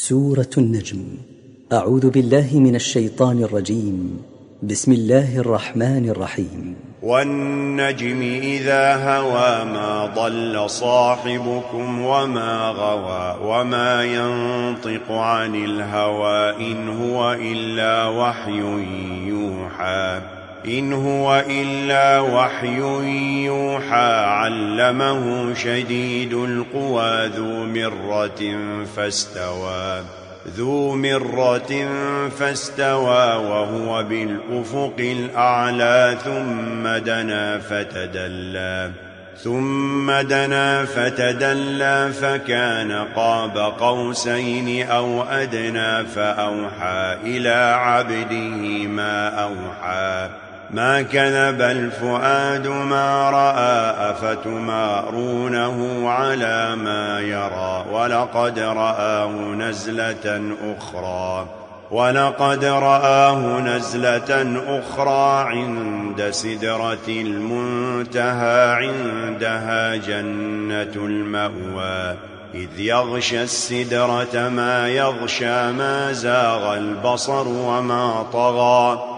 سورة النجم. أعوذ بالله من الشيطان الرجيم. بسم الله الرحمن الرحيم. والنجم إذا هوى ما ضل صاحبكم وما غوى وما ينطق عن الهوى إن هو إلا وحي يوحى. إن هو إلا وحي يوحى علمه شديد القوى ذو مرة فاستوى. ذو مرة فاستوى وهو بالأفق الأعلى ثم دنا فتدلى. ثم دنا فتدلى فكان قاب قوسين أو أدنى فأوحى إلى عبده ما أوحى. ما كذب الفؤاد ما رأى أفتمارونه على ما يرى ولقد رآه نزلة أخرى ولقد رآه نزلة أخرى عند سدرة المنتهى عندها جنة المأوى إذ يغشى السدرة ما يغشى ما زاغ البصر وما طغى.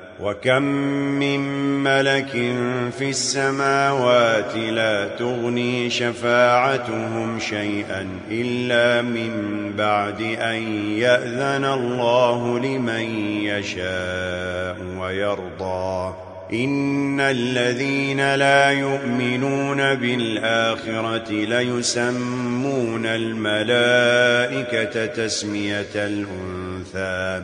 وَكَمْ مِنْ مَلَكٍ فِي السَّمَاوَاتِ لَا تُغْنِي شَفَاعَتُهُمْ شَيْئًا إِلَّا مِنْ بَعْدِ أَنْ يَأْذَنَ اللَّهُ لِمَنْ يَشَاءُ وَيَرْضَى إِنَّ الَّذِينَ لَا يُؤْمِنُونَ بِالْآخِرَةِ لَيُسَمُّونَ الْمَلَائِكَةَ تَسْمِيَةَ الْأُنْثَى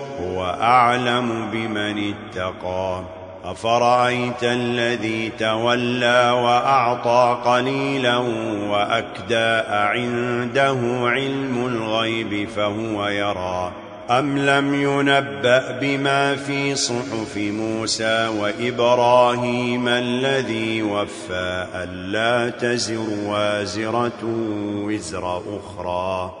هو أعلم بمن اتقى. أفرأيت الذي تولى وأعطى قليلا وأكدى عنده علم الغيب فهو يرى. أم لم ينبأ بما في صحف موسى وإبراهيم الذي وفى ألا تزر وازرة وزر أخرى.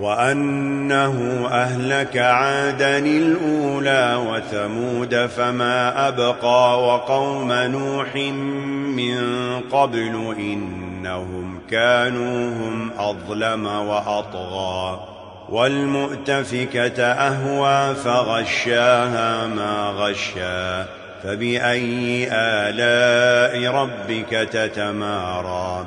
وأنه أهلك عادا الأولى وثمود فما أبقى وقوم نوح من قبل إنهم كانوا هم أظلم وأطغى والمؤتفكة أهوى فغشاها ما غشا فبأي آلاء ربك تتمارى